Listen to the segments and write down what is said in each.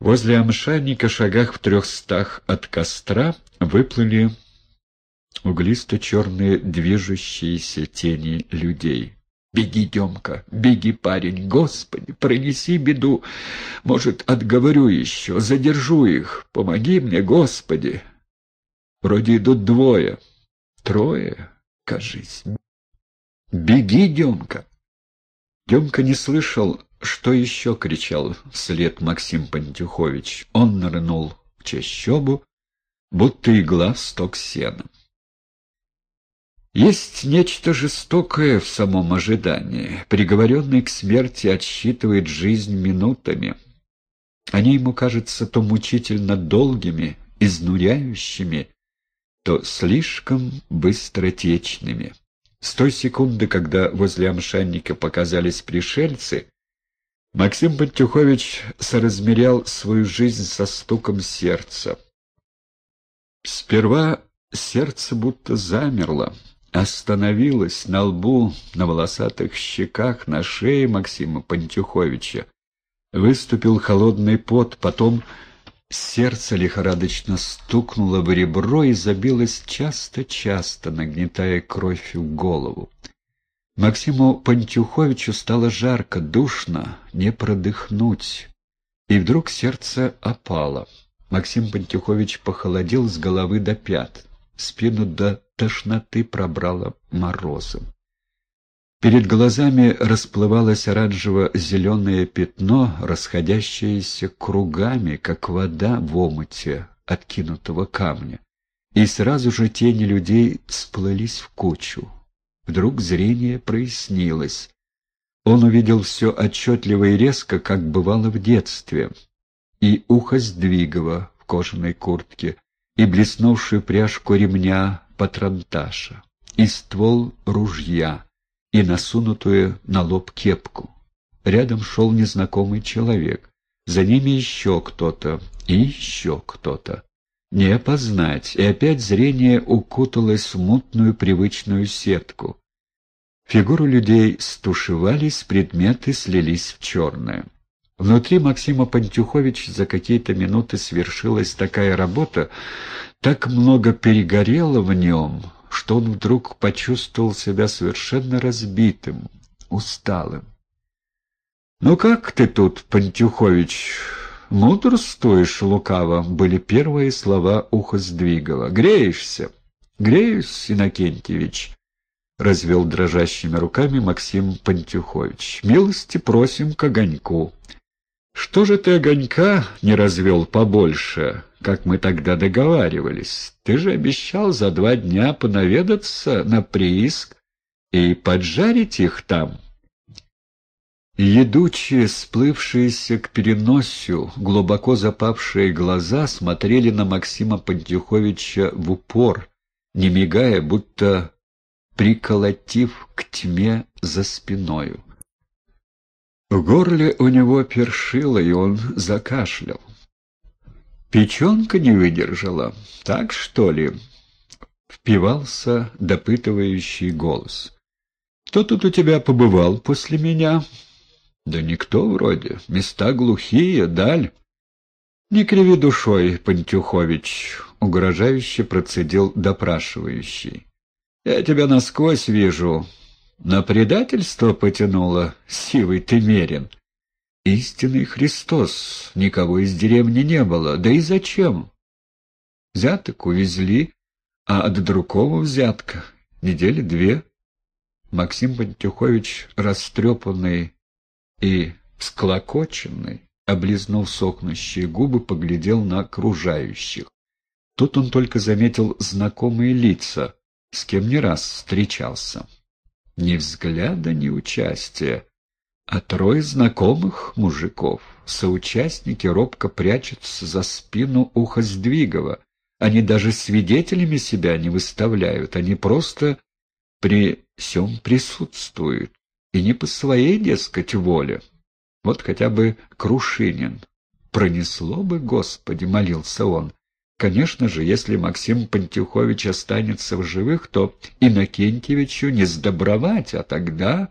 Возле Амшанника, шагах в трехстах от костра, выплыли углисто-черные движущиеся тени людей. «Беги, Демка, беги, парень, Господи, пронеси беду. Может, отговорю еще, задержу их. Помоги мне, Господи!» Вроде идут двое, трое, кажись. «Беги, Демка!» Демка не слышал, что еще кричал вслед Максим Пантюхович. Он нырнул в чащобу, будто игла в сток сена. Есть нечто жестокое в самом ожидании. Приговоренный к смерти отсчитывает жизнь минутами. Они ему кажутся то мучительно долгими, изнуряющими, то слишком быстротечными. С той секунды, когда возле Амшанника показались пришельцы, Максим Пантюхович соразмерял свою жизнь со стуком сердца. Сперва сердце будто замерло, остановилось на лбу, на волосатых щеках, на шее Максима Пантюховича. Выступил холодный пот, потом сердце лихорадочно стукнуло в ребро и забилось часто-часто, нагнетая кровь в голову. Максиму Пантюховичу стало жарко, душно, не продыхнуть. И вдруг сердце опало. Максим Пантюхович похолодел с головы до пят. Спину до тошноты пробрало морозом. Перед глазами расплывалось оранжево-зеленое пятно, расходящееся кругами, как вода в омуте откинутого камня. И сразу же тени людей сплылись в кучу. Вдруг зрение прояснилось. Он увидел все отчетливо и резко, как бывало в детстве. И ухо сдвигало в кожаной куртке, и блеснувшую пряжку ремня патронташа, и ствол ружья, и насунутую на лоб кепку. Рядом шел незнакомый человек. За ними еще кто-то и еще кто-то. Не опознать, и опять зрение укуталось в мутную привычную сетку. Фигуры людей стушевались, предметы слились в черное. Внутри Максима Пантюховича за какие-то минуты свершилась такая работа, так много перегорело в нем, что он вдруг почувствовал себя совершенно разбитым, усталым. «Ну как ты тут, Пантюхович, мудрствуешь лукаво?» — были первые слова уха Сдвигова. «Греешься?» «Греюсь, Иннокентьевич», развел дрожащими руками Максим Пантюхович. «Милости просим к огоньку». «Что же ты огонька не развел побольше, как мы тогда договаривались? Ты же обещал за два дня понаведаться на прииск и поджарить их там». Едучие, сплывшиеся к переносию, глубоко запавшие глаза смотрели на Максима Пантюховича в упор, не мигая, будто приколотив к тьме за спиною. В горле у него першило, и он закашлял. Печенка не выдержала, так что ли? Впивался допытывающий голос. Кто тут у тебя побывал после меня? Да никто вроде, места глухие, даль. Не криви душой, Пантюхович, угрожающе процедил допрашивающий. Я тебя насквозь вижу. На предательство потянуло, сивый ты мерен. Истинный Христос, никого из деревни не было, да и зачем? Взяток увезли, а от другого взятка недели две. Максим Пантюхович, растрепанный и всклокоченный, облизнул сохнущие губы, поглядел на окружающих. Тут он только заметил знакомые лица — с кем не раз встречался. Ни взгляда, ни участия, а трое знакомых мужиков. Соучастники робко прячутся за спину уха Сдвигова. Они даже свидетелями себя не выставляют, они просто при всем присутствуют. И не по своей, дескать, воле. Вот хотя бы Крушинин. Пронесло бы, Господи, молился он, Конечно же, если Максим Пантюхович останется в живых, то Иннокентьевичу не сдобровать, а тогда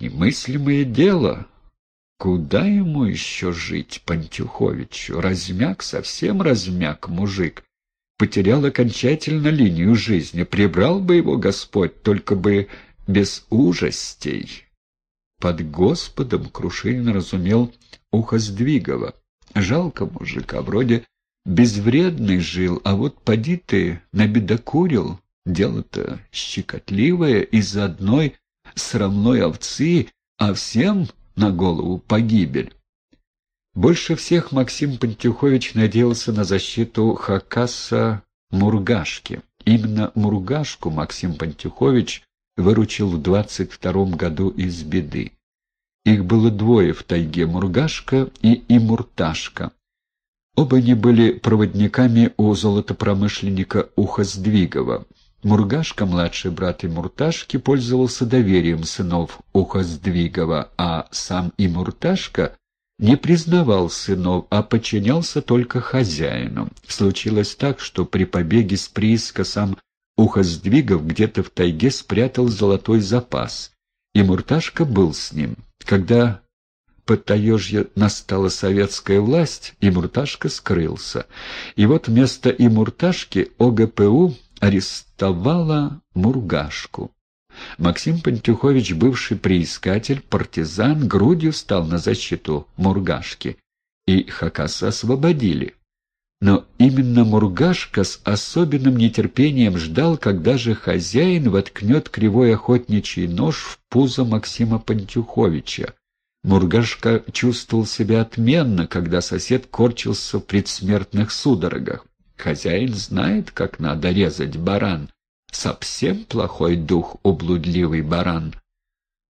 немыслимое дело. Куда ему еще жить, Пантюховичу? Размяк, совсем размяк мужик. Потерял окончательно линию жизни. Прибрал бы его Господь, только бы без ужастей. Под Господом Крушинин разумел ухо Сдвигова. Жалко мужика, вроде безвредный жил, а вот поди ты набедокурил. Дело-то щекотливое из-за одной срамной овцы, а всем на голову погибель. Больше всех Максим Пантюхович надеялся на защиту Хакаса Мургашки. Именно Мургашку Максим Пантюхович выручил в двадцать втором году из беды. Их было двое в тайге — Мургашка и Имурташка. Оба они были проводниками у золотопромышленника Ухоздвигова. Мургашка, младший брат Имурташки, пользовался доверием сынов Ухоздвигова, а сам Имурташка не признавал сынов, а подчинялся только хозяину. Случилось так, что при побеге с прииска сам Ухоздвигов где-то в тайге спрятал золотой запас, и Мурташка был с ним. Когда под Таежье настала советская власть, и Мурташка скрылся. И вот вместо Имурташки ОГПУ арестовала Мургашку. Максим Пантюхович, бывший приискатель, партизан, грудью стал на защиту Мургашки, и Хакаса освободили. Но именно Мургашка с особенным нетерпением ждал, когда же хозяин воткнет кривой охотничий нож в пузо Максима Пантюховича. Мургашка чувствовал себя отменно, когда сосед корчился в предсмертных судорогах. Хозяин знает, как надо резать баран. Совсем плохой дух, ублудливый баран.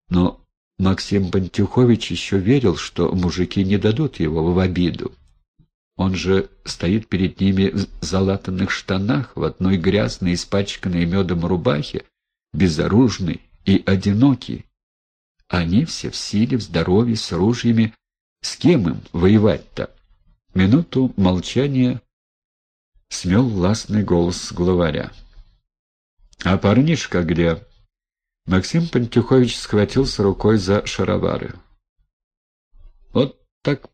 Но Максим Пантюхович еще верил, что мужики не дадут его в обиду. Он же стоит перед ними в залатанных штанах, в одной грязной, испачканной медом рубахе, безоружный и одинокий. Они все в силе, в здоровье, с ружьями. С кем им воевать-то? Минуту молчания смел властный голос главаря. «А парнишка где?» Максим Пантюхович схватился рукой за шаровары. «Вот так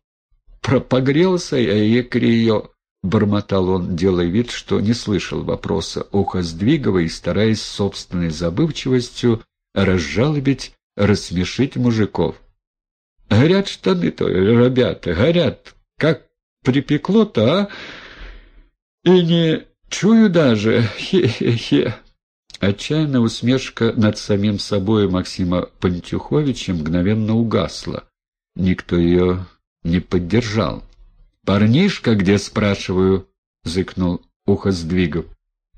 пропогрелся я, екри ее!» — бормотал он, делая вид, что не слышал вопроса ухо сдвигова и стараясь собственной забывчивостью разжалобить, рассмешить мужиков. «Горят штаны-то, ребята, горят! Как припекло-то, а? И не чую даже, хе-хе-хе!» Отчаянная усмешка над самим собой Максима Пантюховича мгновенно угасла. Никто ее не поддержал. «Парнишка где, спрашиваю?» — зыкнул ухо сдвигов.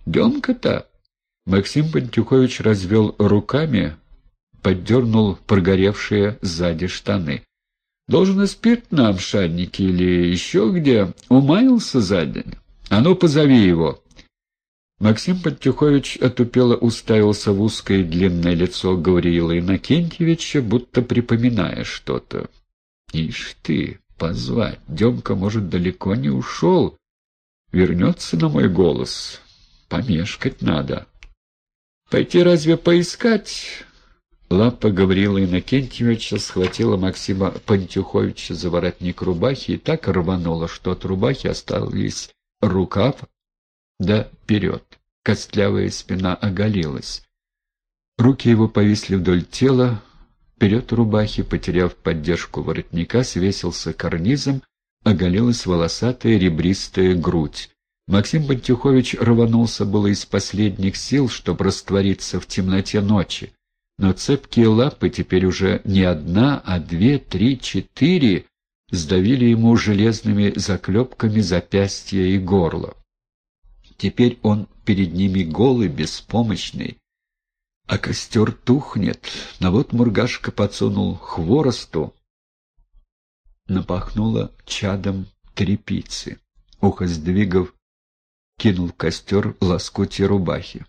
«Демка-то?» Максим Пантюхович развел руками, поддернул прогоревшие сзади штаны. «Должен и спирт на обшаднике или еще где? Умаился за день? А ну, позови его!» Максим Пантюхович отупело уставился в узкое длинное лицо Гавриила Иннокентьевича, будто припоминая что-то. Ишь ты, позвать, Демка, может, далеко не ушел. Вернется на мой голос. Помешкать надо. Пойти разве поискать? Лапа Гаврила Иннокентьевича схватила Максима Пантюховича за воротник рубахи и так рванула, что от рубахи остались рукав да вперед. Костлявая спина оголилась. Руки его повисли вдоль тела, Вперед рубахи, потеряв поддержку воротника, свесился карнизом, оголилась волосатая ребристая грудь. Максим Бантюхович рванулся было из последних сил, чтобы раствориться в темноте ночи. Но цепкие лапы, теперь уже не одна, а две, три, четыре, сдавили ему железными заклепками запястья и горло. Теперь он перед ними голый, беспомощный, а костер тухнет, но вот Мургашка подсунул хворосту, напахнуло чадом трепицы. Ухо сдвигов кинул в костер лоскутья рубахи.